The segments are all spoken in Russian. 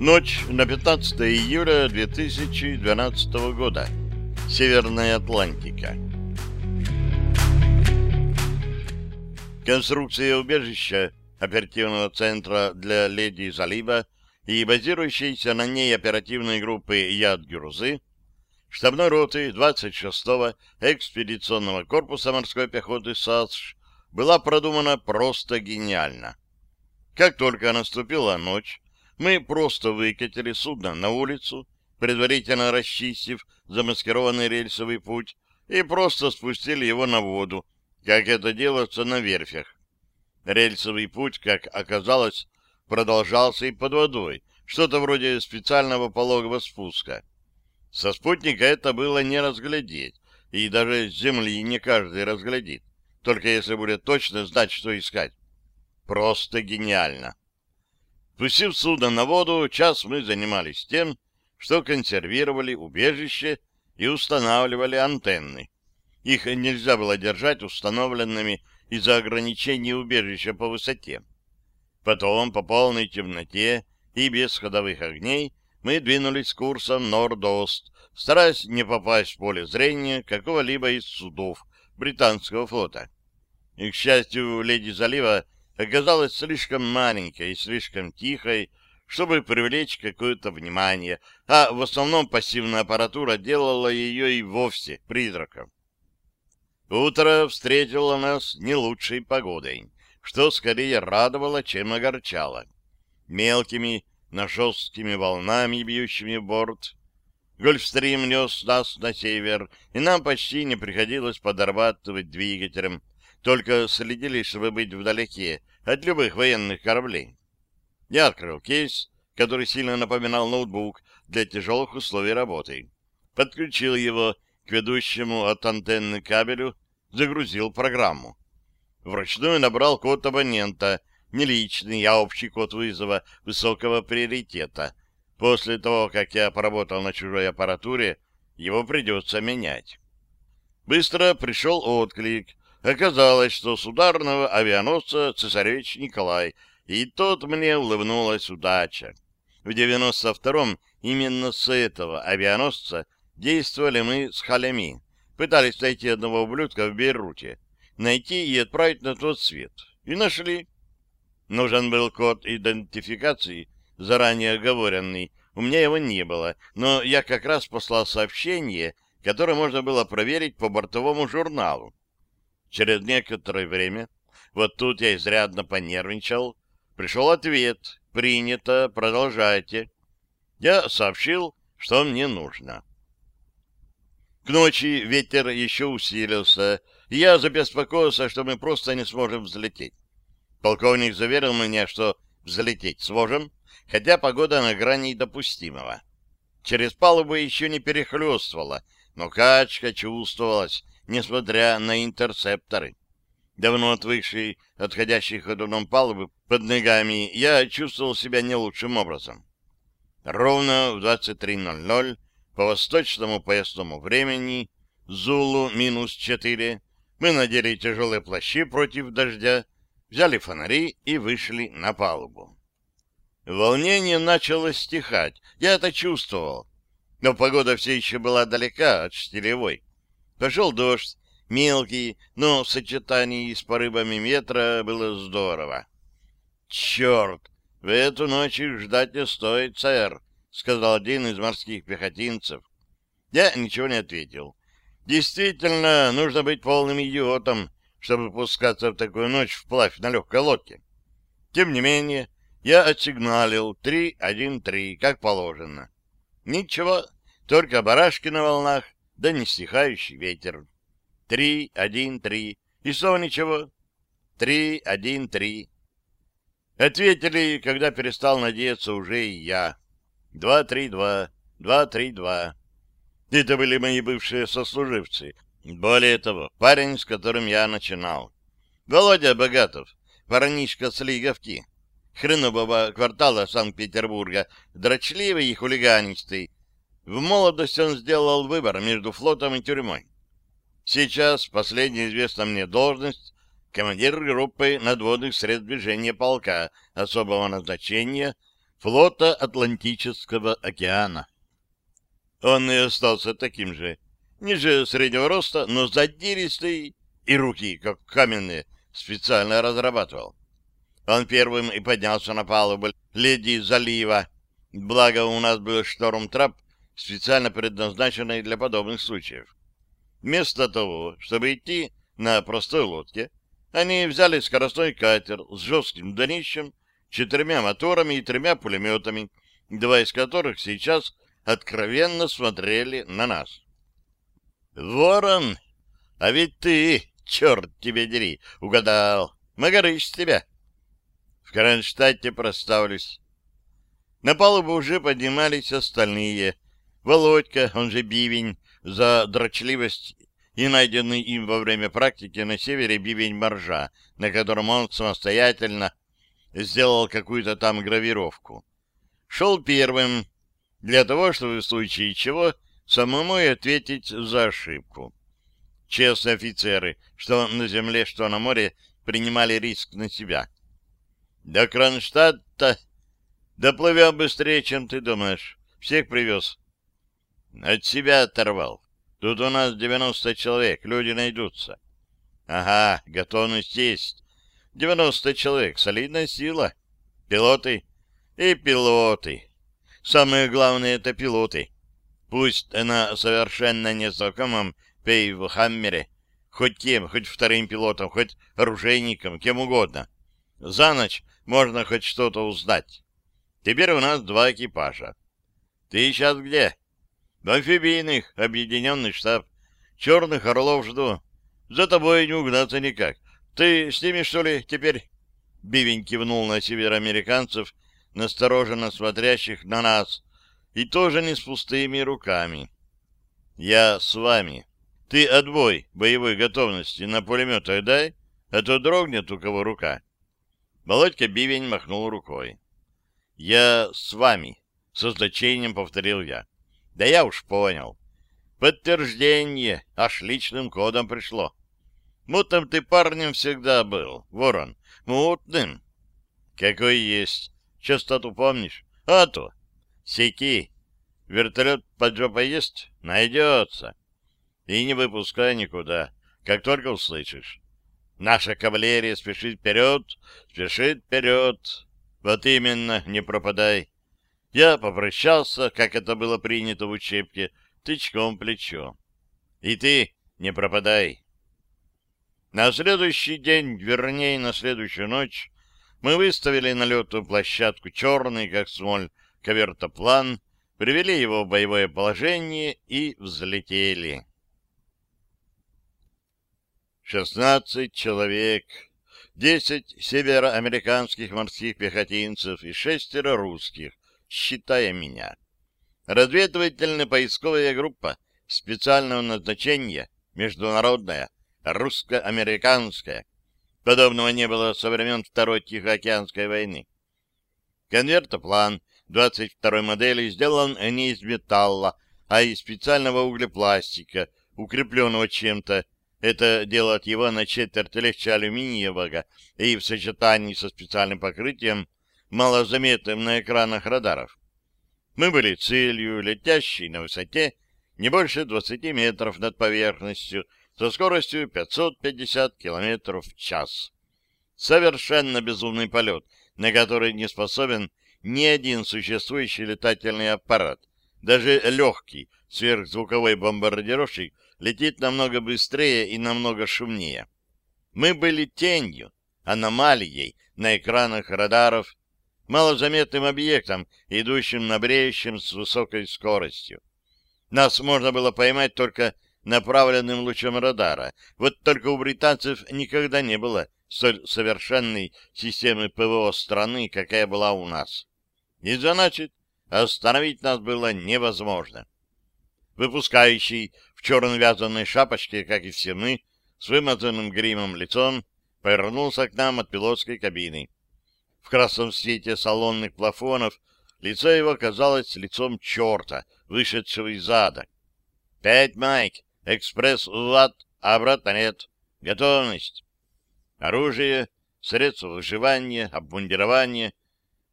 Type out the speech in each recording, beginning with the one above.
Ночь на 15 июля 2012 года. Северная Атлантика. Конструкция убежища оперативного центра для Леди Залива и базирующейся на ней оперативной группы Яд-Гюрзы штабной роты 26-го экспедиционного корпуса морской пехоты САСШ была продумана просто гениально. Как только наступила ночь, мы просто выкатили судно на улицу, предварительно расчистив замаскированный рельсовый путь, и просто спустили его на воду, как это делается на верфях. Рельсовый путь, как оказалось, продолжался и под водой, что-то вроде специального пологого спуска. Со спутника это было не разглядеть, и даже с земли не каждый разглядит, только если будет точно знать, что искать. Просто гениально. Пустив судно на воду, час мы занимались тем, что консервировали убежище и устанавливали антенны. Их нельзя было держать установленными из-за ограничений убежища по высоте. Потом, по полной темноте и без ходовых огней, мы двинулись курсом норд-ост, стараясь не попасть в поле зрения какого-либо из судов британского флота. И, к счастью, леди залива оказалась слишком маленькой и слишком тихой, чтобы привлечь какое-то внимание, а в основном пассивная аппаратура делала ее и вовсе призраком. Утро встретило нас не лучшей погодой, что скорее радовало, чем огорчало. Мелкими, но жесткими волнами, бьющими борт. Гольфстрим нес нас на север, и нам почти не приходилось подорватывать двигателем, только следили, чтобы быть вдалеке от любых военных кораблей. Я открыл кейс, который сильно напоминал ноутбук для тяжелых условий работы. Подключил его к ведущему от антенны кабелю, загрузил программу. Вручную набрал код абонента, не личный, а общий код вызова высокого приоритета. После того, как я поработал на чужой аппаратуре, его придется менять. Быстро пришел отклик, Оказалось, что с ударного авианосца цесаревич Николай, и тот мне улыбнулась удача. В 92-м именно с этого авианосца действовали мы с Халями, пытались найти одного ублюдка в Бейруте, найти и отправить на тот свет. И нашли. Нужен был код идентификации, заранее оговоренный. У меня его не было, но я как раз послал сообщение, которое можно было проверить по бортовому журналу. Через некоторое время, вот тут я изрядно понервничал, пришел ответ «Принято, продолжайте». Я сообщил, что мне нужно. К ночи ветер еще усилился, и я забеспокоился, что мы просто не сможем взлететь. Полковник заверил меня, что взлететь сможем, хотя погода на грани допустимого. Через палубу еще не перехлестывала, но качка чувствовалась, несмотря на интерцепторы. Давно отвыкший отходящий ходуном палубы под ногами, я чувствовал себя не лучшим образом. Ровно в 23.00 по восточному поясному времени, Зулу минус 4, мы надели тяжелые плащи против дождя, взяли фонари и вышли на палубу. Волнение начало стихать, я это чувствовал, но погода все еще была далека от штилевой. Пошел дождь, мелкий, но в сочетании с порывами ветра было здорово. «Черт! В эту ночь ждать не стоит, сэр», — сказал один из морских пехотинцев. Я ничего не ответил. Действительно, нужно быть полным идиотом, чтобы пускаться в такую ночь вплавь на легкой лодке. Тем не менее, я отсигналил 3-1-3, как положено. Ничего, только барашки на волнах, да не стихающий ветер. Три, один, три. И снова ничего. Три, один, три. Ответили, когда перестал надеяться уже и я. Два, три, два. Два, три, два. Это были мои бывшие сослуживцы. Более того, парень, с которым я начинал. Володя Богатов, парнишка с Лиговки, хренового квартала Санкт-Петербурга, дрочливый и хулиганистый, в молодости он сделал выбор между флотом и тюрьмой. Сейчас последняя известна мне должность командир группы надводных средств движения полка особого назначения флота Атлантического океана. Он и остался таким же, ниже среднего роста, но задиристый и руки, как каменные, специально разрабатывал. Он первым и поднялся на палубу леди залива, благо у нас был шторм-трап, специально предназначенный для подобных случаев. Вместо того, чтобы идти на простой лодке, они взяли скоростной катер с жестким днищем, четырьмя моторами и тремя пулеметами, два из которых сейчас откровенно смотрели на нас. «Ворон, а ведь ты, черт тебе дери, угадал, Магарыч тебя!» В Кронштадте проставлюсь. На палубу уже поднимались остальные. Володька, он же Бивень, за дрочливость и найденный им во время практики на севере бивень моржа, на котором он самостоятельно сделал какую-то там гравировку. Шел первым, для того, чтобы в случае чего самому и ответить за ошибку. Честные офицеры, что на земле, что на море, принимали риск на себя. До Кронштадта доплывем быстрее, чем ты думаешь. Всех привез. От себя оторвал. Тут у нас 90 человек, люди найдутся. Ага, готовность есть. 90 человек, солидная сила. Пилоты и пилоты. Самое главное — это пилоты. Пусть на совершенно незнакомом Пейвхаммере, хоть кем, хоть вторым пилотом, хоть оружейником, кем угодно. За ночь можно хоть что-то узнать. Теперь у нас два экипажа. Ты сейчас где? Амфибийных, объединенный штаб. Черных орлов жду. За тобой не угнаться никак. Ты с ними, что ли, теперь? Бивень кивнул на североамериканцев, настороженно смотрящих на нас, и тоже не с пустыми руками. Я с вами. Ты отбой боевой готовности на пулеметах дай, а то дрогнет у кого рука. Володька Бивень махнул рукой. Я с вами, со значением повторил я. Да я уж понял. Подтверждение аж личным кодом пришло. Мутным ты парнем всегда был, ворон. Мутным. Какой есть. Частоту помнишь? А то. Секи. Вертолет под жопой есть? Найдется. И не выпускай никуда, как только услышишь. Наша кавалерия спешит вперед, спешит вперед. Вот именно, не пропадай. Я попрощался, как это было принято в учебке, тычком плечо. И ты не пропадай. На следующий день, вернее, на следующую ночь, мы выставили на лету площадку черный, как смоль, кавертоплан, привели его в боевое положение и взлетели. Шестнадцать человек, десять североамериканских морских пехотинцев и шестеро русских, считая меня. Разведывательно-поисковая группа специального назначения, международная, русско-американская. Подобного не было со времен Второй Тихоокеанской войны. Конвертоплан 22 модели сделан не из металла, а из специального углепластика, укрепленного чем-то. Это делает его на четверть легче алюминиевого и в сочетании со специальным покрытием малозаметным на экранах радаров. Мы были целью, летящей на высоте не больше 20 метров над поверхностью, со скоростью 550 километров в час. Совершенно безумный полет, на который не способен ни один существующий летательный аппарат. Даже легкий сверхзвуковой бомбардировщик летит намного быстрее и намного шумнее. Мы были тенью, аномалией на экранах радаров малозаметным объектом, идущим на бреющем с высокой скоростью. Нас можно было поймать только направленным лучом радара. Вот только у британцев никогда не было столь совершенной системы ПВО страны, какая была у нас. И значит, остановить нас было невозможно. Выпускающий в черно-вязаной шапочке, как и все мы, с вымазанным гримом лицом, повернулся к нам от пилотской кабины. В красном свете салонных плафонов лицо его казалось лицом черта, вышедшего из ада. «Пять майк! Экспресс в ад, а обратно нет. Готовность!» Оружие, средства выживания, обмундирование.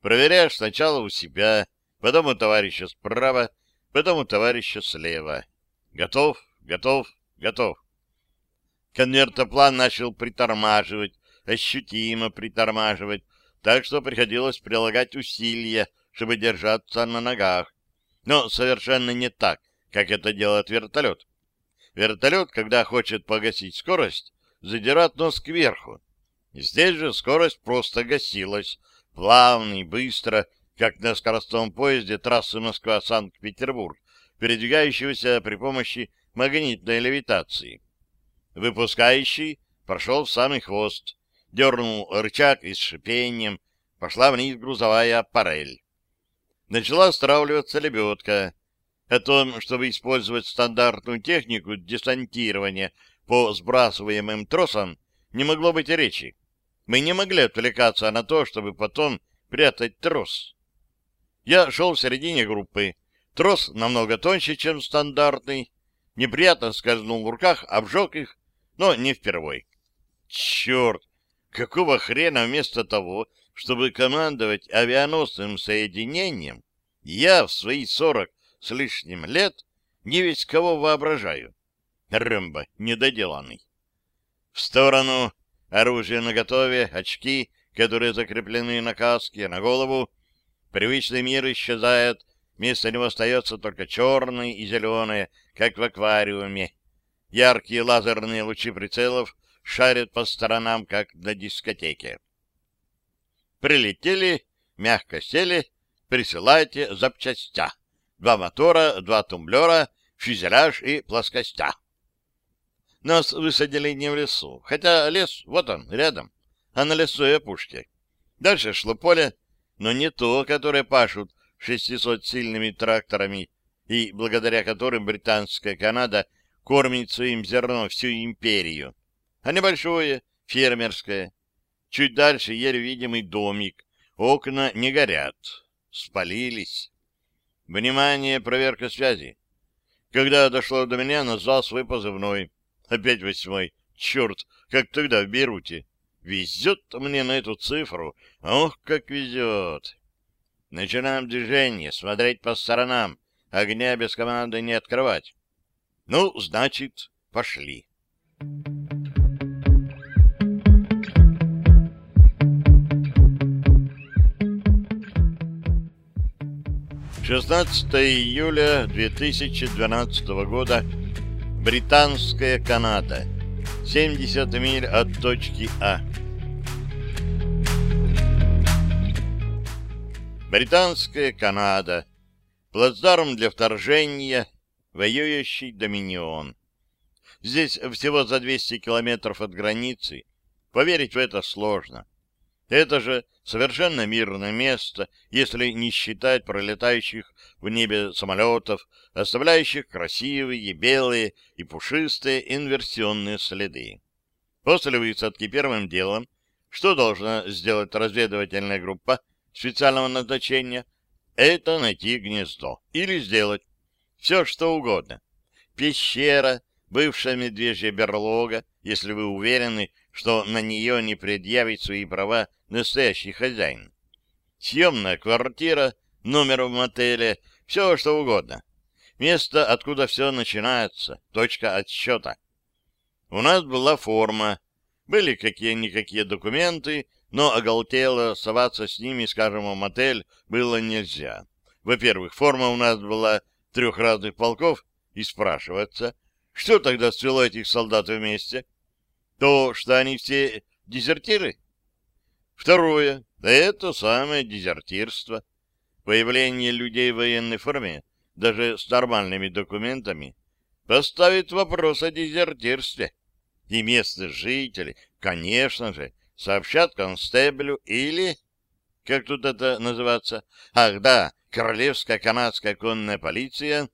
Проверяешь сначала у себя, потом у товарища справа, потом у товарища слева. Готов, готов, готов. Конвертоплан начал притормаживать, ощутимо притормаживать, так что приходилось прилагать усилия, чтобы держаться на ногах. Но совершенно не так, как это делает вертолет. Вертолет, когда хочет погасить скорость, задирает нос кверху. Здесь же скорость просто гасилась, плавно и быстро, как на скоростном поезде трассы Москва-Санкт-Петербург, передвигающегося при помощи магнитной левитации. Выпускающий прошел в самый хвост, дернул рычаг и с шипением пошла вниз грузовая аппарель. Начала стравливаться лебедка. О том, чтобы использовать стандартную технику десантирования по сбрасываемым тросам, не могло быть и речи. Мы не могли отвлекаться на то, чтобы потом прятать трос. Я шел в середине группы. Трос намного тоньше, чем стандартный. Неприятно скользнул в руках, обжег их, но не впервой. Черт! Какого хрена вместо того, чтобы командовать авианосным соединением, я в свои сорок с лишним лет не весь кого воображаю. Рэмбо недоделанный. В сторону, оружие наготове, очки, которые закреплены на каске, на голову, Привычный мир исчезает, вместо него остается только черное и зеленое, как в аквариуме. Яркие лазерные лучи прицелов шарят по сторонам, как на дискотеке. Прилетели, мягко сели, присылайте запчастя. Два мотора, два тумблера, фюзеляж и плоскостя. Нас высадили не в лесу, хотя лес, вот он, рядом, а на лесной опушке. Дальше шло поле, но не то, которое пашут 600-сильными тракторами, и благодаря которым британская Канада кормит своим зерном всю империю, а небольшое, фермерское. Чуть дальше еле видимый домик, окна не горят, спалились. Внимание, проверка связи. Когда дошло до меня, назвал свой позывной. Опять восьмой. Черт, как тогда в Бейруте. Везет мне на эту цифру. Ох, как везет. Начинаем движение, смотреть по сторонам. Огня без команды не открывать. Ну, значит, пошли. Шестнадцатое июля 2012 года. Британская Канада. 70 миль от точки А. Британская Канада. Плацдарм для вторжения. Воюющий Доминион. Здесь всего за 200 километров от границы. Поверить в это сложно. Это же совершенно мирное место, если не считать пролетающих в небе самолетов, оставляющих красивые, белые и пушистые инверсионные следы. После высадки первым делом, что должна сделать разведывательная группа специального назначения, это найти гнездо или сделать все, что угодно. Пещера, бывшая медвежья берлога, если вы уверены, что на нее не предъявит свои права настоящий хозяин. Съемная квартира, номер в мотеле, все что угодно. Место, откуда все начинается, точка отсчета. У нас была форма, были какие-никакие документы, но оголтело соваться с ними, скажем, в мотель было нельзя. Во-первых, форма у нас была трех разных полков, и спрашивается, что тогда свело этих солдат вместе? То, что они все дезертиры? Второе — это самое дезертирство. Появление людей в военной форме, даже с нормальными документами, поставит вопрос о дезертирстве. И местные жители, конечно же, сообщат констеблю или... Как тут это называться? Ах, да, Королевская канадская конная полиция,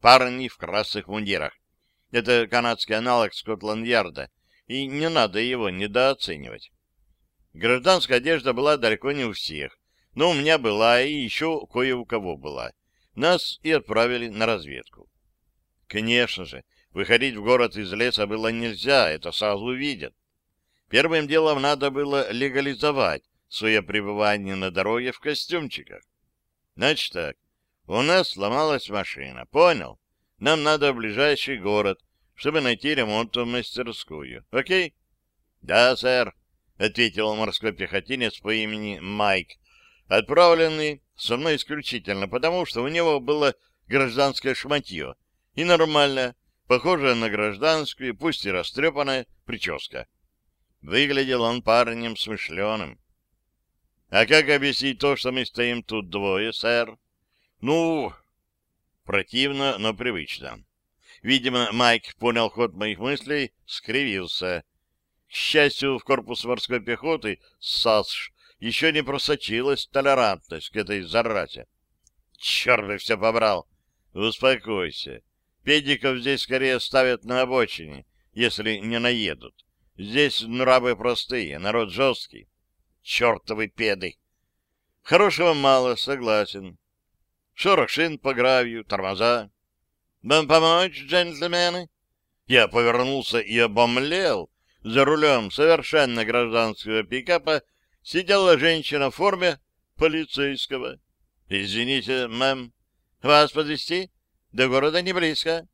парни в красных мундирах. Это канадский аналог Скотланд-Ярда, и не надо его недооценивать. Гражданская одежда была далеко не у всех, но у меня была и еще кое у кого была. Нас и отправили на разведку. Конечно же, выходить в город из леса было нельзя, это сразу видят. Первым делом надо было легализовать свое пребывание на дороге в костюмчиках. Значит так, у нас сломалась машина, понял? Нам надо в ближайший город, чтобы найти ремонтную мастерскую. Окей? Да, сэр, ответил морской пехотинец по имени Майк, отправленный со мной исключительно потому, что у него было гражданское шматье и нормальная, похожая на гражданскую, пусть и растрепанная, прическа. Выглядел он парнем смышленым. — А как объяснить то, что мы стоим тут двое, сэр? — Ну, противно, но привычно. Видимо, Майк понял ход моих мыслей, скривился. К счастью, в корпус морской пехоты САСШ еще не просочилась толерантность к этой заразе. Черт бы все побрал! Успокойся. Педиков здесь скорее ставят на обочине, если не наедут. Здесь нравы простые, народ жесткий. Чертовы педы! Хорошего мало, согласен. Шорох шин по гравию, тормоза. Вам помочь, джентльмены? Я повернулся и обомлел. За рулем совершенно гражданского пикапа сидела женщина в форме полицейского. Извините, мэм, вас подвести? До города не близко.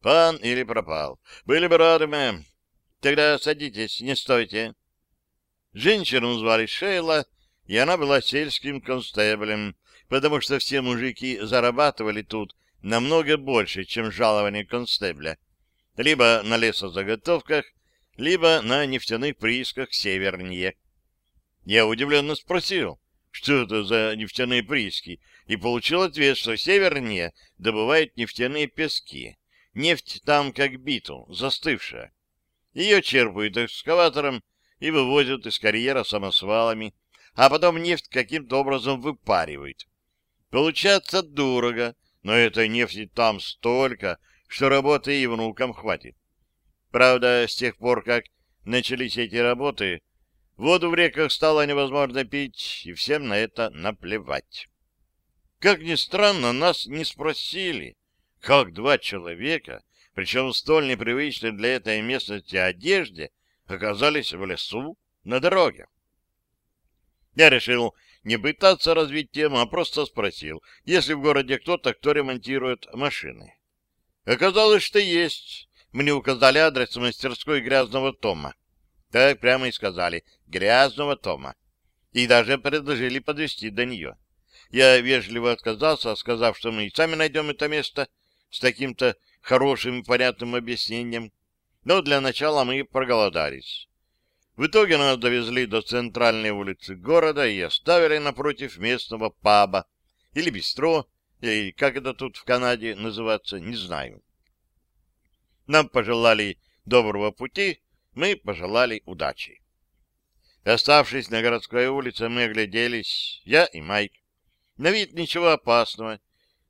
Пан или пропал. Были бы рады, мэм. Тогда садитесь, не стойте. Женщину звали Шейла, и она была сельским констеблем, потому что все мужики зарабатывали тут намного больше, чем жалование констебля. Либо на лесозаготовках, либо на нефтяных приисках севернее. Я удивленно спросил, что это за нефтяные прииски, и получил ответ, что севернее добывают нефтяные пески. Нефть там как биту, застывшая. Ее черпают экскаватором и вывозят из карьера самосвалами, а потом нефть каким-то образом выпаривают. Получается дорого, но этой нефти там столько, что работы и внукам хватит. Правда, с тех пор, как начались эти работы, воду в реках стало невозможно пить, и всем на это наплевать. Как ни странно, нас не спросили, как два человека, причем в столь непривычной для этой местности одежде, оказались в лесу на дороге. Я решил не пытаться развить тему, а просто спросил, есть ли в городе кто-то, кто ремонтирует машины. Оказалось, что есть. Мне указали адрес мастерской грязного Тома. Так прямо и сказали «грязного Тома». И даже предложили подвести до нее. Я вежливо отказался, сказав, что мы и сами найдем это место с таким-то хорошим и понятным объяснением. Но для начала мы проголодались. В итоге нас довезли до центральной улицы города и оставили напротив местного паба или бистро, или как это тут в Канаде называется, не знаю. Нам пожелали доброго пути, мы пожелали удачи. Оставшись на городской улице, мы огляделись, я и Майк. На вид ничего опасного,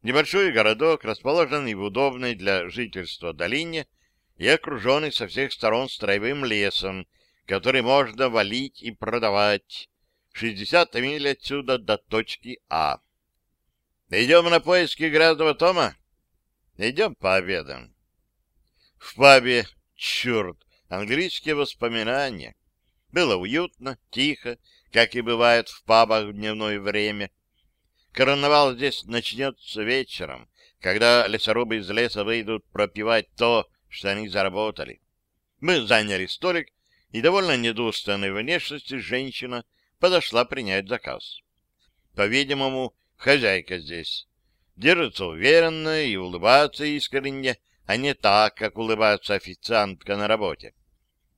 Небольшой городок, расположенный в удобной для жительства долине и окруженный со всех сторон строевым лесом, который можно валить и продавать. 60 миль отсюда до точки А. Идем на поиски грязного Тома? Идем пообедаем. В пабе, черт, английские воспоминания. Было уютно, тихо, как и бывает в пабах в дневное время. Карнавал здесь начнется вечером, когда лесорубы из леса выйдут пропивать то, что они заработали. Мы заняли столик, и довольно недурственной внешности женщина подошла принять заказ. По-видимому, хозяйка здесь. Держится уверенно и улыбается искренне, а не так, как улыбается официантка на работе.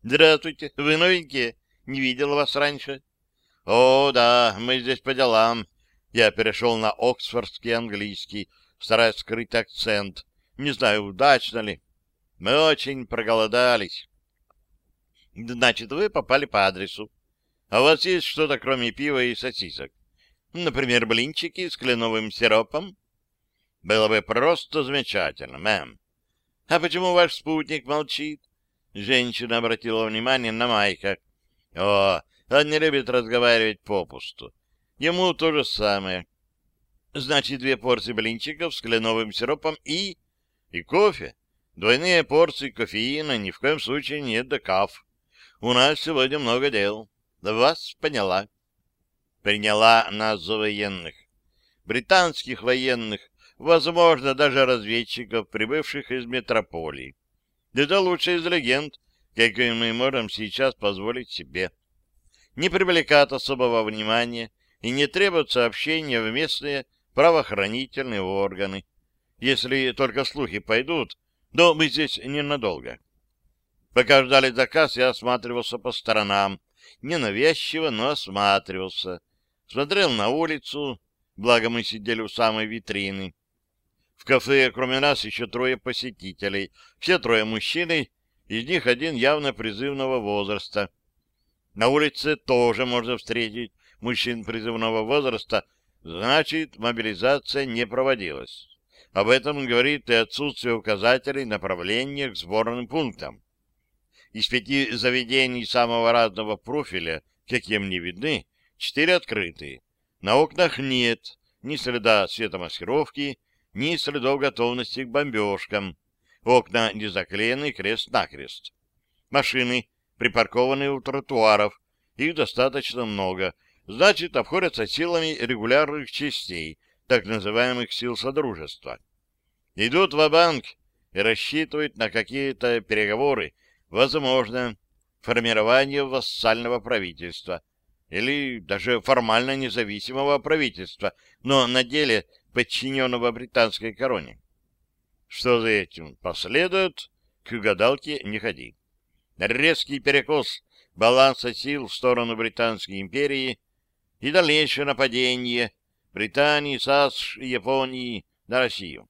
«Здравствуйте, вы новенькие? Не видел вас раньше?» «О, да, мы здесь по делам. Я перешел на оксфордский английский, стараясь скрыть акцент. Не знаю, удачно ли. Мы очень проголодались. Значит, вы попали по адресу. А у вас есть что-то, кроме пива и сосисок? Например, блинчики с кленовым сиропом? Было бы просто замечательно, мэм. А почему ваш спутник молчит? Женщина обратила внимание на Майка. О, он не любит разговаривать попусту. Ему то же самое. Значит, две порции блинчиков с кленовым сиропом и... и кофе. Двойные порции кофеина ни в коем случае не декаф. У нас сегодня много дел. Вас поняла. приняла нас за военных. Британских военных, возможно, даже разведчиков, прибывших из метрополии. Это лучшая из легенд, какую мы можем сейчас позволить себе. Не привлекает особого внимания и не требует сообщения в местные правоохранительные органы. Если только слухи пойдут, но мы здесь ненадолго. Пока ждали заказ, я осматривался по сторонам. Ненавязчиво, но осматривался. Смотрел на улицу, благо мы сидели у самой витрины. В кафе, кроме нас, еще трое посетителей. Все трое мужчины, из них один явно призывного возраста. На улице тоже можно встретить мужчин призывного возраста, значит, мобилизация не проводилась. Об этом говорит и отсутствие указателей направления к сборным пунктам. Из пяти заведений самого разного профиля, каким не видны, четыре открытые. На окнах нет ни следа светомаскировки, ни следов готовности к бомбежкам. Окна не заклеены крест-накрест. Машины припаркованы у тротуаров, их достаточно много, значит, обходятся силами регулярных частей, так называемых сил Содружества. Идут в банк и рассчитывают на какие-то переговоры, возможно, формирование вассального правительства или даже формально независимого правительства, но на деле подчиненного британской короне. Что за этим последует, к гадалке не ходи. Резкий перекос баланса сил в сторону Британской империи и дальнейшее нападение Британии, САС и Японии на Россию.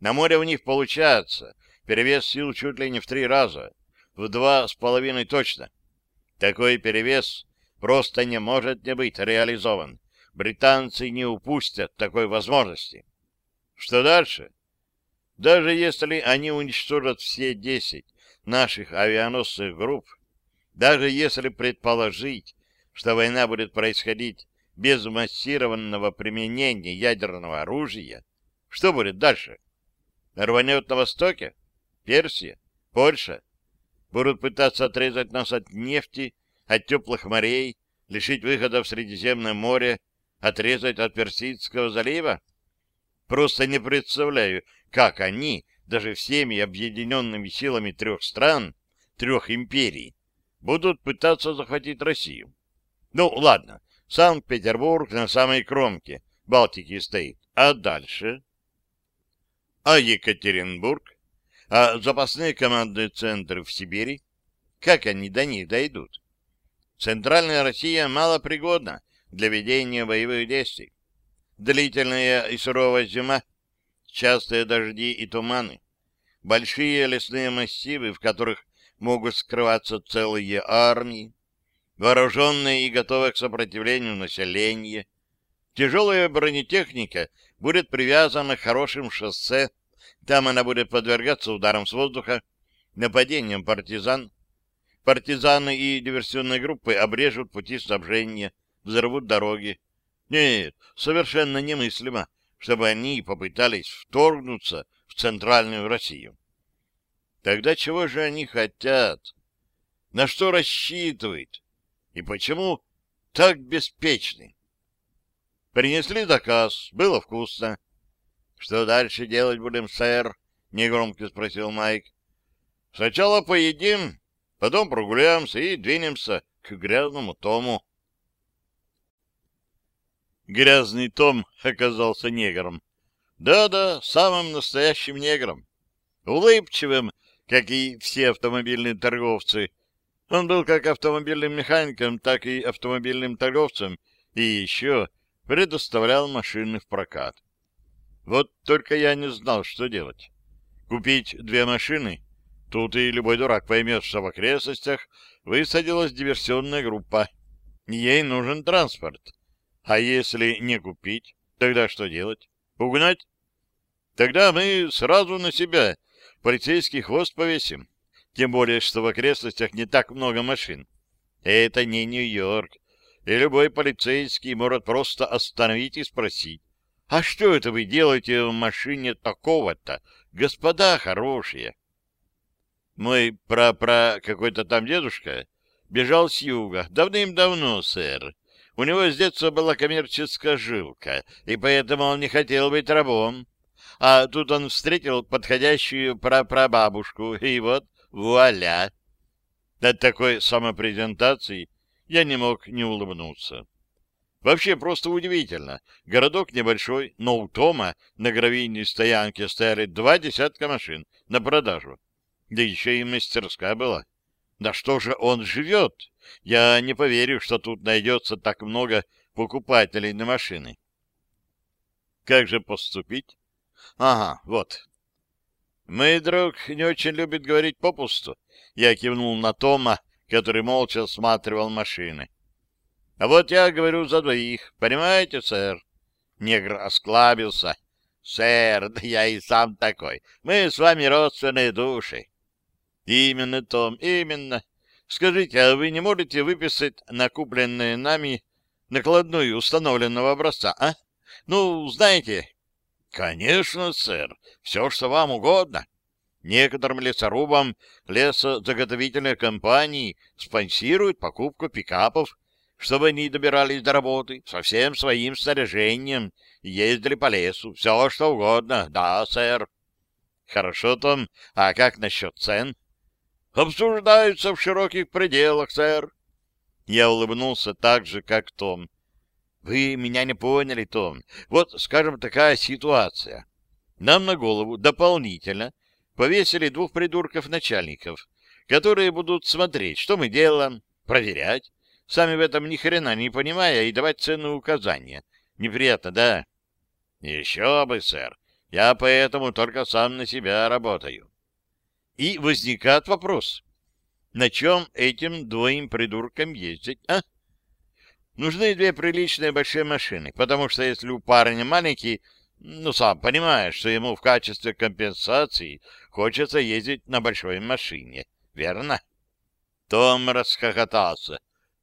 На море у них получается перевес сил чуть ли не в три раза, в два с половиной точно. Такой перевес просто не может не быть реализован. Британцы не упустят такой возможности. Что дальше? Даже если они уничтожат все десять наших авианосных групп, даже если предположить, что война будет происходить без массированного применения ядерного оружия, что будет дальше? Рванет на востоке? Персия? Польша? Будут пытаться отрезать нас от нефти, от теплых морей, лишить выхода в Средиземное море, отрезать от Персидского залива? Просто не представляю, как они, даже всеми объединенными силами трех стран, трех империй, будут пытаться захватить Россию. Ну, ладно, Санкт-Петербург на самой кромке Балтики стоит. А дальше? А Екатеринбург? А запасные командные центры в Сибири? Как они до них дойдут? Центральная Россия малопригодна для ведения боевых действий. Длительная и суровая зима, частые дожди и туманы, большие лесные массивы, в которых могут скрываться целые армии, вооруженные и готовые к сопротивлению населения. Тяжелая бронетехника будет привязана к хорошим шоссе, там она будет подвергаться ударам с воздуха, нападениям партизан. Партизаны и диверсионные группы обрежут пути снабжения, взорвут дороги. Нет, совершенно немыслимо, чтобы они попытались вторгнуться в центральную Россию. Тогда чего же они хотят? На что рассчитывают? И почему так беспечны? Принесли заказ, было вкусно. — Что дальше делать будем, сэр? — негромко спросил Майк. — Сначала поедим, потом прогуляемся и двинемся к грязному Тому. Грязный Том оказался негром. Да-да, самым настоящим негром. Улыбчивым как и все автомобильные торговцы. Он был как автомобильным механиком, так и автомобильным торговцем, и еще предоставлял машины в прокат. Вот только я не знал, что делать. Купить две машины? Тут и любой дурак поймет, что в окрестностях высадилась диверсионная группа. Ей нужен транспорт. А если не купить, тогда что делать? Угнать? Тогда мы сразу на себя полицейский хвост повесим. Тем более, что в окрестностях не так много машин. Это не Нью-Йорк. И любой полицейский может просто остановить и спросить, «А что это вы делаете в машине такого-то, господа хорошие?» Мой пра-пра какой-то там дедушка бежал с юга. Давным-давно, сэр. У него с детства была коммерческая жилка, и поэтому он не хотел быть рабом. А тут он встретил подходящую прапрабабушку, и вот вуаля! От такой самопрезентации я не мог не улыбнуться. Вообще просто удивительно. Городок небольшой, но у Тома на гравийной стоянке стояли два десятка машин на продажу. Да еще и мастерская была. Да что же он живет? Я не поверю, что тут найдется так много покупателей на машины. Как же поступить? Ага, вот. Мой друг не очень любит говорить попусту. Я кивнул на Тома, который молча осматривал машины. А вот я говорю за двоих, понимаете, сэр? Негр осклабился. Сэр, да я и сам такой. Мы с вами родственные души. Именно, Том, именно. Скажите, а вы не можете выписать накупленные нами накладную установленного образца, а? Ну, знаете... Конечно, сэр, все, что вам угодно. Некоторым лесорубам лесозаготовительные компании спонсируют покупку пикапов, чтобы они добирались до работы со всем своим снаряжением ездили по лесу. Все, что угодно. Да, сэр. Хорошо, Том. А как насчет цен? Обсуждаются в широких пределах, сэр. Я улыбнулся так же, как Том. Вы меня не поняли, Том. Вот, скажем, такая ситуация. Нам на голову дополнительно повесили двух придурков-начальников, которые будут смотреть, что мы делаем, проверять, сами в этом ни хрена не понимая, и давать ценные указания. Неприятно, да? Еще бы, сэр. Я поэтому только сам на себя работаю. И возникает вопрос, на чем этим двоим придуркам ездить, а? Нужны две приличные большие машины, потому что если у парня маленький, ну, сам понимаешь, что ему в качестве компенсации хочется ездить на большой машине, верно? Том расхохотался.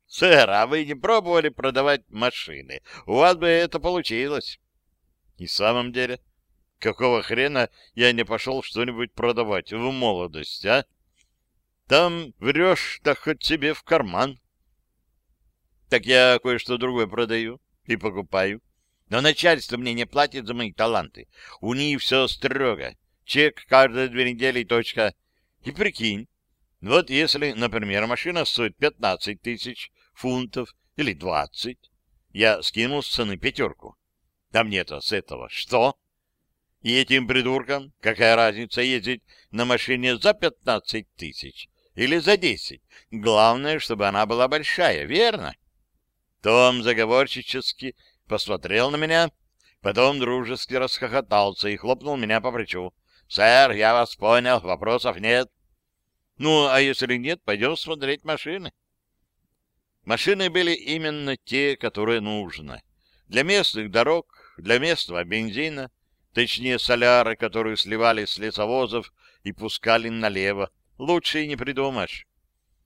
«Сэр, а вы не пробовали продавать машины? У вас бы это получилось». «И в самом деле, какого хрена я не пошел что-нибудь продавать в молодость, а? Там врешь, так хоть себе в карман». «Так я кое-что другое продаю и покупаю. Но начальство мне не платит за мои таланты. У них все строго. Чек каждые две недели, точка. И прикинь, вот если, например, машина стоит 15 тысяч фунтов или 20, я скинул с цены пятерку. А мне-то с этого что? И этим придуркам какая разница ездить на машине за 15 тысяч или за 10? Главное, чтобы она была большая, верно? Том заговорщически посмотрел на меня, потом дружески расхохотался и хлопнул меня по плечу. «Сэр, я вас понял, вопросов нет». «Ну, а если нет, пойдем смотреть машины». Машины были именно те, которые нужно. Для местных дорог, для местного бензина, точнее соляры, которые сливали с лесовозов и пускали налево. Лучше и не придумаешь.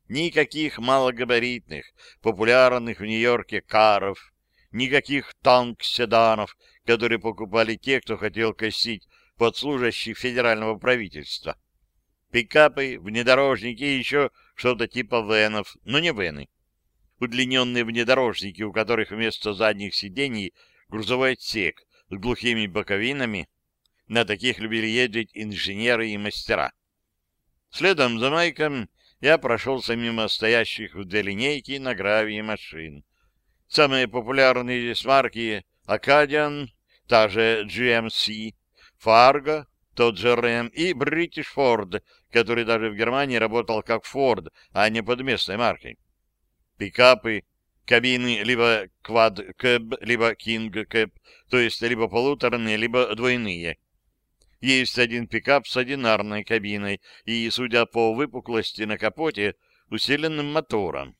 Никаких малогабаритных, популярных в Нью-Йорке каров, никаких танк-седанов, которые покупали те, кто хотел косить под служащих федерального правительства. Пикапы, внедорожники и еще что-то типа венов, но не вены. Удлиненные внедорожники, у которых вместо задних сидений грузовой отсек с глухими боковинами. На таких любили ездить инженеры и мастера. Следом за Майком я прошелся мимо стоящих в линейки на гравии машин. Самые популярные здесь марки Acadian, та же GMC, Fargo, тот же Рэм и British Ford, который даже в Германии работал как Ford, а не под местной маркой. Пикапы, кабины либо Cab, либо Cab, то есть либо полуторные, либо двойные. Есть один пикап с одинарной кабиной и, судя по выпуклости на капоте, усиленным мотором.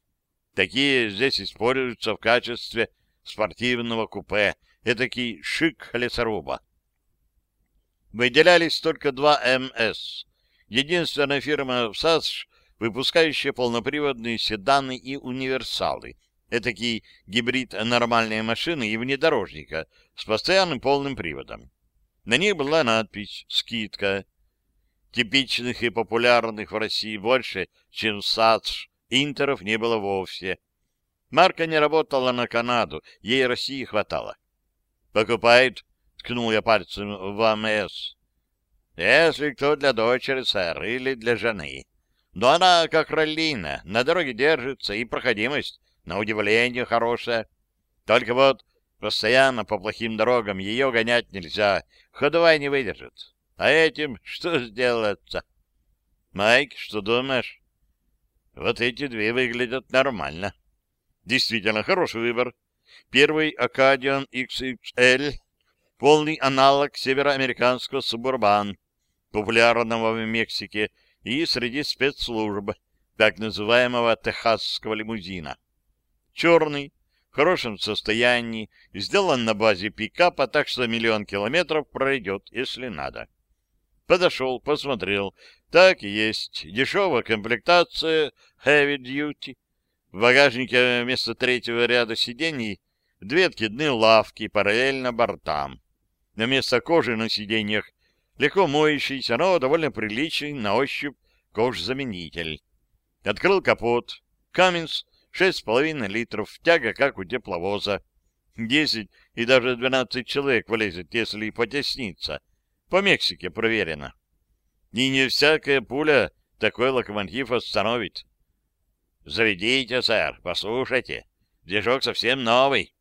Такие здесь используются в качестве спортивного купе, этакий шик лесоруба. Выделялись только два МС. Единственная фирма в САСШ, выпускающая полноприводные седаны и универсалы. Этакий гибрид нормальной машины и внедорожника с постоянным полным приводом. На них была надпись «Скидка». Типичных и популярных в России больше, чем в САДШ, Интеров не было вовсе. Марка не работала на Канаду, ей России хватало. «Покупает?» — ткнул я пальцем в АМС. «Если кто для дочери, сэр, или для жены. Но она как раллина, на дороге держится, и проходимость, на удивление, хорошая. Только вот постоянно по плохим дорогам ее гонять нельзя, ходовая не выдержит. А этим что сделается? Майк, что думаешь? Вот эти две выглядят нормально. Действительно, хороший выбор. Первый Acadian XXL, полный аналог североамериканского Субурбан, популярного в Мексике и среди спецслужб, так называемого техасского лимузина. Черный, в хорошем состоянии, сделан на базе пикапа, так что миллион километров пройдет, если надо. Подошел, посмотрел. Так и есть. Дешевая комплектация, heavy duty. В багажнике вместо третьего ряда сидений две откидные лавки параллельно бортам. На место кожи на сиденьях легко моющийся, но довольно приличный на ощупь кожзаменитель. Открыл капот. Каменс 6,5 литров, тяга как у тепловоза. 10 и даже 12 человек влезет, если потесниться. По Мексике проверено. И не всякая пуля такой локомотив остановит. Заведите, сэр, послушайте. Движок совсем новый.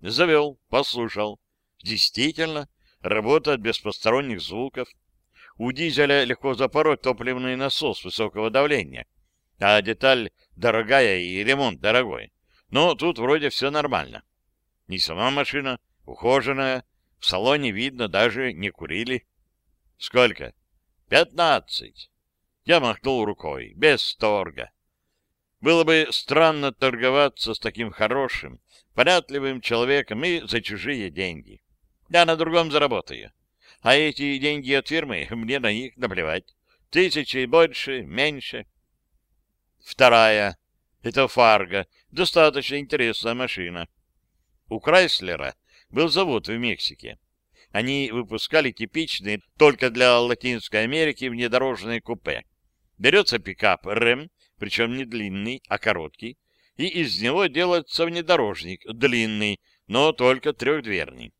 Завел, послушал. Действительно, работает без посторонних звуков. У дизеля легко запороть топливный насос высокого давления, а деталь дорогая и ремонт дорогой. Но тут вроде все нормально. Не сама машина, ухоженная, в салоне видно, даже не курили. Сколько? Пятнадцать. Я махнул рукой, без торга. Было бы странно торговаться с таким хорошим, понятливым человеком и за чужие деньги. Я на другом заработаю. А эти деньги от фирмы, мне на них наплевать. Тысячи больше, меньше. Вторая. Это Фарго. Достаточно интересная машина. У Крайслера был завод в Мексике. Они выпускали типичные только для Латинской Америки внедорожные купе. Берется пикап РЭМ причем не длинный, а короткий, и из него делается внедорожник, длинный, но только трехдверный.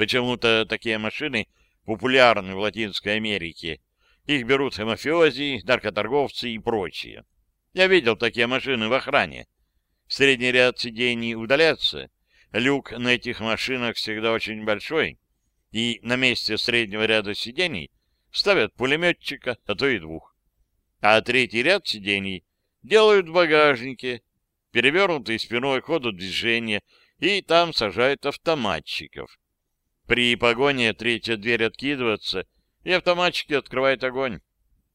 Почему-то такие машины популярны в Латинской Америке. Их берут мафиози, наркоторговцы и прочие. Я видел такие машины в охране. Средний ряд сидений удаляется. Люк на этих машинах всегда очень большой, и на месте среднего ряда сидений ставят пулеметчика, а то и двух. А третий ряд сидений делают в багажнике, перевернутый спиной ходу движения, и там сажают автоматчиков. При погоне третья дверь откидывается, и автоматчики открывают огонь.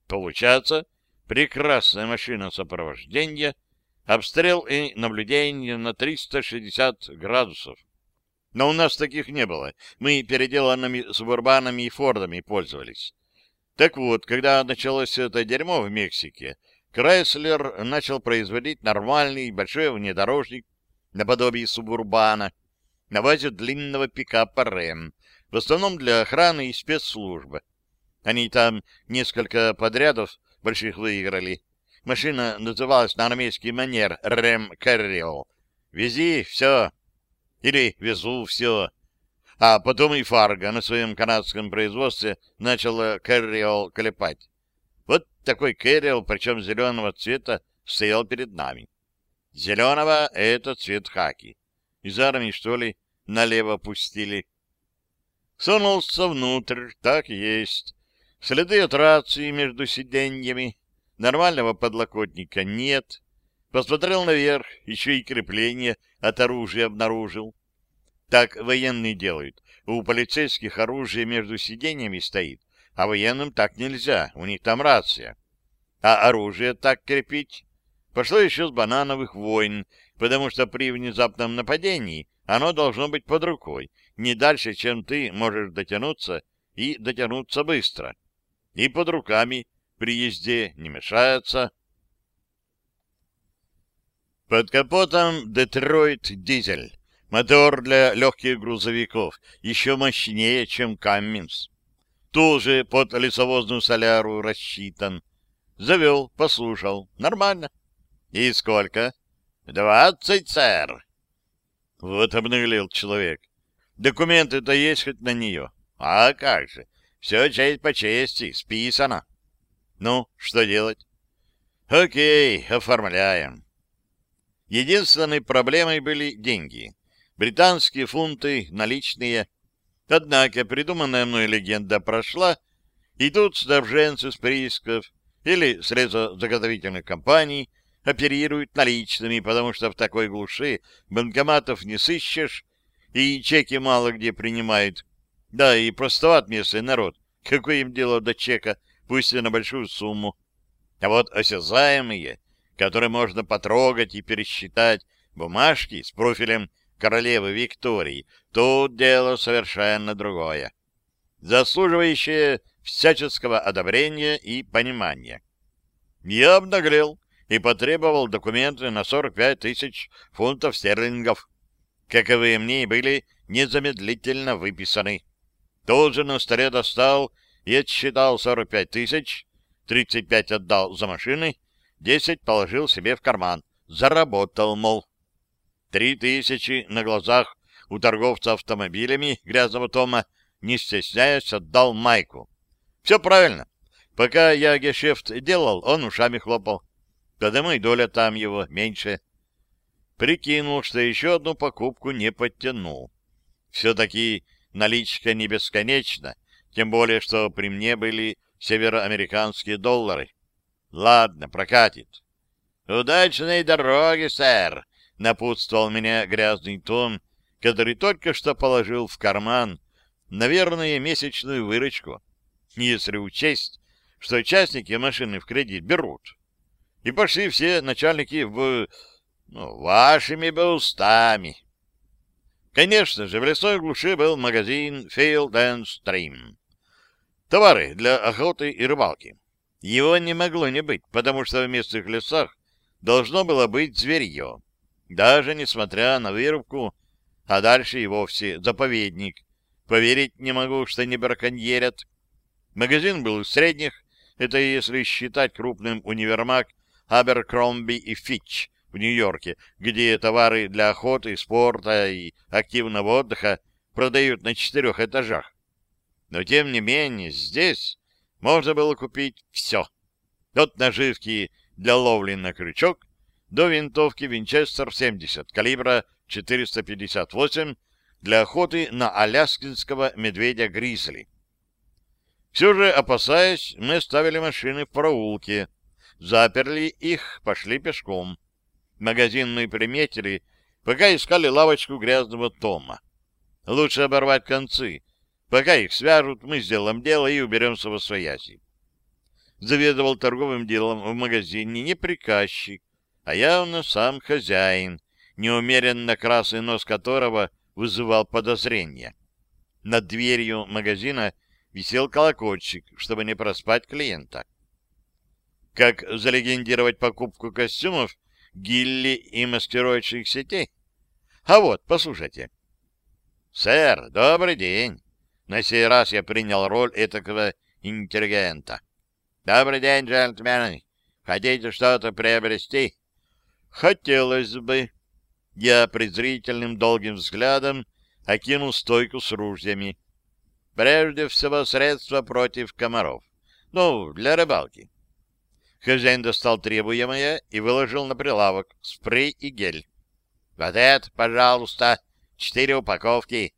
Получается прекрасная машина сопровождения, обстрел и наблюдение на 360 градусов. Но у нас таких не было. Мы переделанными субурбанами и фордами пользовались. Так вот, когда началось это дерьмо в Мексике, Крайслер начал производить нормальный большой внедорожник наподобие субурбана на базе длинного пикапа РЭМ, в основном для охраны и спецслужбы. Они там несколько подрядов больших выиграли. Машина называлась на армейский манер РЭМ Кэрриол. Вези все. Или везу все. А потом и Фарго на своем канадском производстве начала Кэрриол клепать. Вот такой Кэрриол, причем зеленого цвета, стоял перед нами. Зеленого — это цвет хаки. Из армии, что ли, налево пустили. Сунулся внутрь, так есть. Следы от рации между сиденьями. Нормального подлокотника нет. Посмотрел наверх, еще и крепление от оружия обнаружил. Так военные делают. У полицейских оружие между сиденьями стоит, а военным так нельзя, у них там рация. А оружие так крепить? Пошло еще с банановых войн, потому что при внезапном нападении оно должно быть под рукой, не дальше, чем ты можешь дотянуться, и дотянуться быстро. И под руками при езде не мешается. Под капотом Detroit Diesel. Мотор для легких грузовиков, еще мощнее, чем Cummins тоже под лесовозную соляру рассчитан. Завел, послушал. Нормально. И сколько? Двадцать, сэр. Вот обнаглел человек. Документы-то есть хоть на нее. А как же? Все честь по чести, списано. Ну, что делать? Окей, оформляем. Единственной проблемой были деньги. Британские фунты, наличные. Однако придуманная мной легенда прошла, и тут снабженцы с приисков или средствозаготовительных компаний оперируют наличными, потому что в такой глуши банкоматов не сыщешь, и чеки мало где принимают. Да, и простоват местный народ. Какое им дело до чека, пусть и на большую сумму. А вот осязаемые, которые можно потрогать и пересчитать, бумажки с профилем королевы Виктории, тут дело совершенно другое, заслуживающее всяческого одобрения и понимания. Я обнаглел и потребовал документы на 45 тысяч фунтов стерлингов, каковые мне были незамедлительно выписаны. Тут же на столе достал и отсчитал 45 тысяч, 35 отдал за машины, 10 положил себе в карман. Заработал, мол. Три тысячи на глазах у торговца автомобилями грязного Тома, не стесняясь, отдал Майку. Все правильно. Пока я гешефт делал, он ушами хлопал. Потому и доля там его меньше. Прикинул, что еще одну покупку не подтянул. Все-таки наличка не бесконечна, тем более, что при мне были североамериканские доллары. Ладно, прокатит. «Удачной дороги, сэр!» — напутствовал меня грязный Том, который только что положил в карман, наверное, месячную выручку, если учесть, что участники машины в кредит берут. И пошли все начальники в... Ну, вашими бы устами. Конечно же, в лесной глуши был магазин Field and Stream. Товары для охоты и рыбалки. Его не могло не быть, потому что в местных лесах должно было быть зверье. Даже несмотря на вырубку, а дальше и вовсе заповедник. Поверить не могу, что не браконьерят. Магазин был из средних, это если считать крупным универмаг Аберкромби и Фитч, в Нью-Йорке, где товары для охоты, спорта и активного отдыха продают на четырех этажах. Но, тем не менее, здесь можно было купить все. От наживки для ловли на крючок до винтовки Винчестер 70 калибра 458 для охоты на аляскинского медведя-гризли. Все же, опасаясь, мы ставили машины в проулке, заперли их, пошли пешком. Магазин мы приметили, пока искали лавочку грязного Тома. Лучше оборвать концы. Пока их свяжут, мы сделаем дело и уберемся во свояси. Заведовал торговым делом в магазине не приказчик, а явно сам хозяин, неумеренно красный нос которого вызывал подозрения. Над дверью магазина висел колокольчик, чтобы не проспать клиента. Как залегендировать покупку костюмов гилли и маскировочных сетей? А вот, послушайте. Сэр, добрый день. На сей раз я принял роль этакого интеллигента. Добрый день, джентльмены. Хотите что-то приобрести? Хотелось бы. Я презрительным долгим взглядом окинул стойку с ружьями. Прежде всего, средства против комаров. Ну, для рыбалки. Хозяин достал требуемое и выложил на прилавок спрей и гель. Вот это, пожалуйста, четыре упаковки.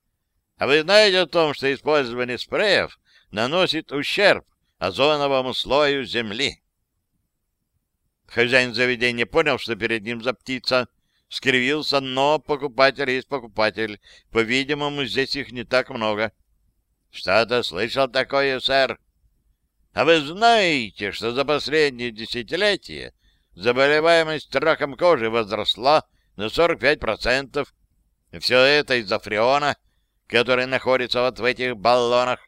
А вы знаете о том, что использование спреев наносит ущерб озоновому слою земли? Хозяин заведения понял, что перед ним за птица, скривился, но покупатель есть покупатель. По-видимому, здесь их не так много. — Что-то слышал такое, сэр? А вы знаете, что за последние десятилетия заболеваемость раком кожи возросла на 45%? Все это из-за фреона, который находится вот в этих баллонах.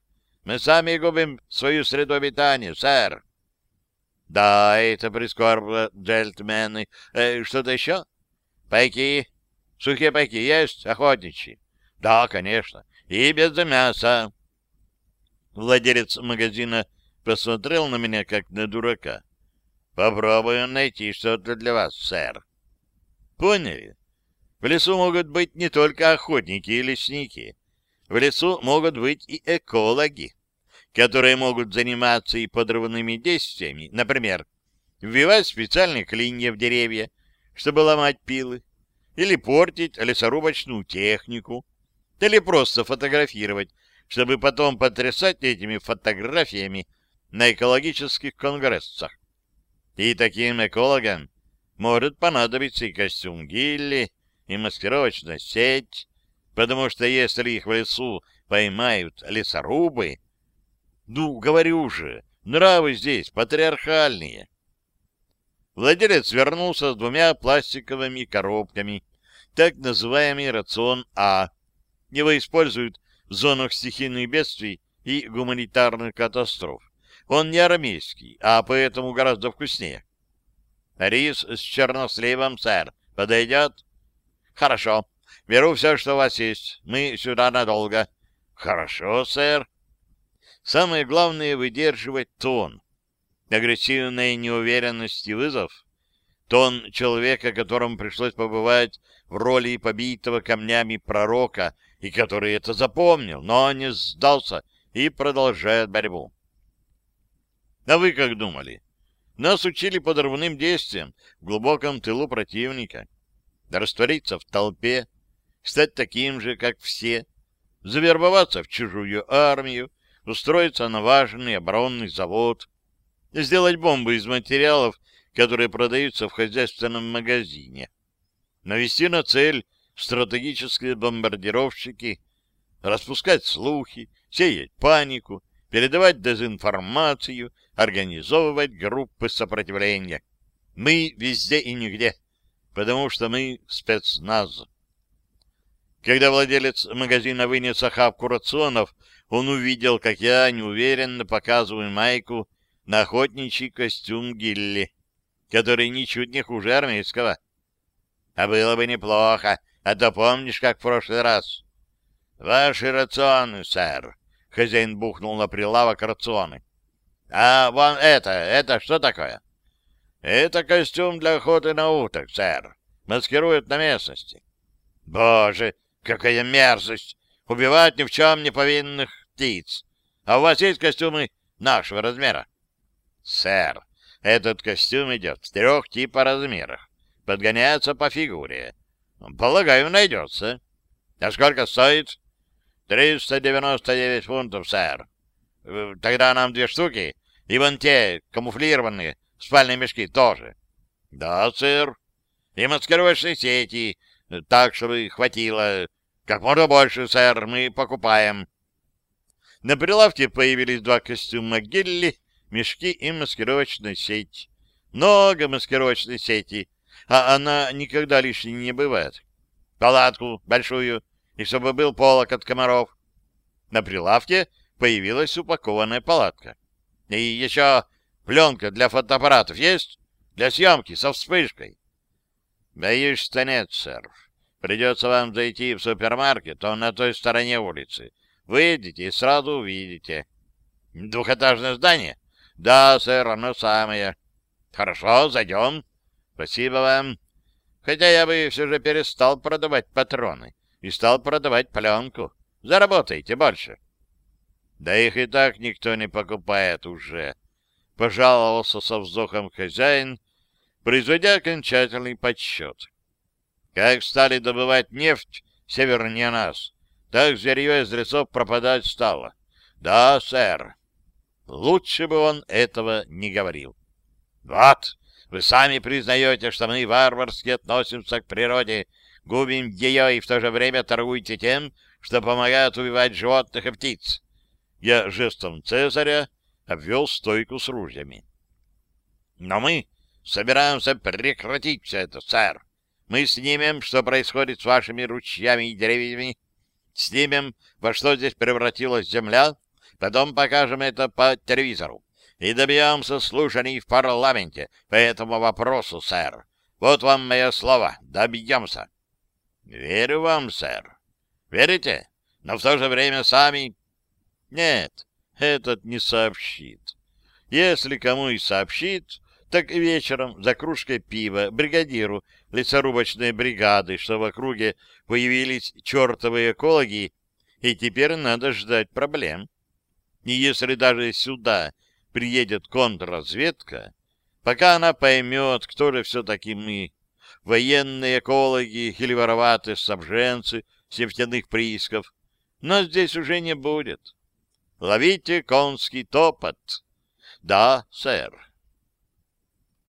Мы сами губим свою среду обитания, сэр. Да, это прискорбно, джентльмены. Э, Что-то еще? Пайки? Сухие пайки есть, охотничьи? Да, конечно. И без мяса. Владелец магазина посмотрел на меня, как на дурака. «Попробую найти что-то для вас, сэр». Поняли? В лесу могут быть не только охотники и лесники. В лесу могут быть и экологи, которые могут заниматься и подрывными действиями, например, вбивать специальные клинья в деревья, чтобы ломать пилы, или портить лесорубочную технику, или просто фотографировать, чтобы потом потрясать этими фотографиями на экологических конгрессах. И таким экологам может понадобиться и костюм Гилли, и маскировочная сеть, потому что если их в лесу поймают лесорубы, ну, говорю же, нравы здесь патриархальные. Владелец вернулся с двумя пластиковыми коробками, так называемый рацион А. Его используют в зонах стихийных бедствий и гуманитарных катастроф. Он не армейский, а поэтому гораздо вкуснее. Рис с черносливом, сэр, подойдет? Хорошо. Беру все, что у вас есть. Мы сюда надолго. Хорошо, сэр. Самое главное — выдерживать тон агрессивная неуверенность и вызов, тон человека, которому пришлось побывать в роли побитого камнями пророка, и который это запомнил, но не сдался и продолжает борьбу. А вы как думали? Нас учили подрывным действиям в глубоком тылу противника. Раствориться в толпе, стать таким же, как все, завербоваться в чужую армию, устроиться на важный оборонный завод, сделать бомбы из материалов, которые продаются в хозяйственном магазине, навести на цель стратегические бомбардировщики, распускать слухи, сеять панику, передавать дезинформацию, организовывать группы сопротивления. Мы везде и нигде, потому что мы спецназ. Когда владелец магазина вынес охапку рационов, он увидел, как я неуверенно показываю майку на охотничий костюм Гилли, который ничуть не хуже армейского. А было бы неплохо, а то помнишь, как в прошлый раз. — Ваши рационы, сэр. Хозяин бухнул на прилавок рационы. — А вон это, это что такое? — Это костюм для охоты на уток, сэр. Маскирует на местности. — Боже, какая мерзость! Убивать ни в чем не повинных птиц. А у вас есть костюмы нашего размера? — Сэр, этот костюм идет в трех типа размерах. Подгоняется по фигуре. Полагаю, найдется. А сколько стоит? Триста девяносто девять фунтов, сэр. Тогда нам две штуки. И вон те, камуфлированные, спальные мешки тоже. Да, сэр. И маскировочные сети, так, чтобы хватило. Как можно больше, сэр, мы покупаем. На прилавке появились два костюма Гилли мешки и маскировочная сеть. Много маскировочной сети, а она никогда лишней не бывает. Палатку большую, и чтобы был полок от комаров. На прилавке появилась упакованная палатка. И еще пленка для фотоаппаратов есть? Для съемки со вспышкой? Боюсь, что нет, сэр. Придется вам зайти в супермаркет, он на той стороне улицы. Выйдете и сразу увидите. Двухэтажное здание? Да, сэр, оно самое. Хорошо, зайдем. Спасибо вам. Хотя я бы все же перестал продавать патроны и стал продавать пленку. Заработайте больше. Да их и так никто не покупает уже. Пожаловался со вздохом хозяин, производя окончательный подсчет. Как стали добывать нефть севернее нас, так зверье из лесов пропадать стало. Да, сэр, Лучше бы он этого не говорил. Вот, вы сами признаете, что мы варварски относимся к природе, губим ее и в то же время торгуете тем, что помогает убивать животных и птиц. Я жестом Цезаря обвел стойку с ружьями. Но мы собираемся прекратить все это, сэр. Мы снимем, что происходит с вашими ручьями и деревьями, снимем, во что здесь превратилась земля, Потом покажем это по телевизору. И добьемся слушаний в парламенте по этому вопросу, сэр. Вот вам мое слово. Добьемся. Верю вам, сэр. Верите? Но в то же время сами... Нет, этот не сообщит. Если кому и сообщит, Так вечером за кружкой пива бригадиру лесорубочной бригады, что в округе появились чертовые экологи, и теперь надо ждать проблем. И если даже сюда приедет контрразведка, пока она поймет, кто же все-таки мы, военные экологи или вороватые снабженцы с нефтяных приисков, нас здесь уже не будет. Ловите конский топот. Да, сэр.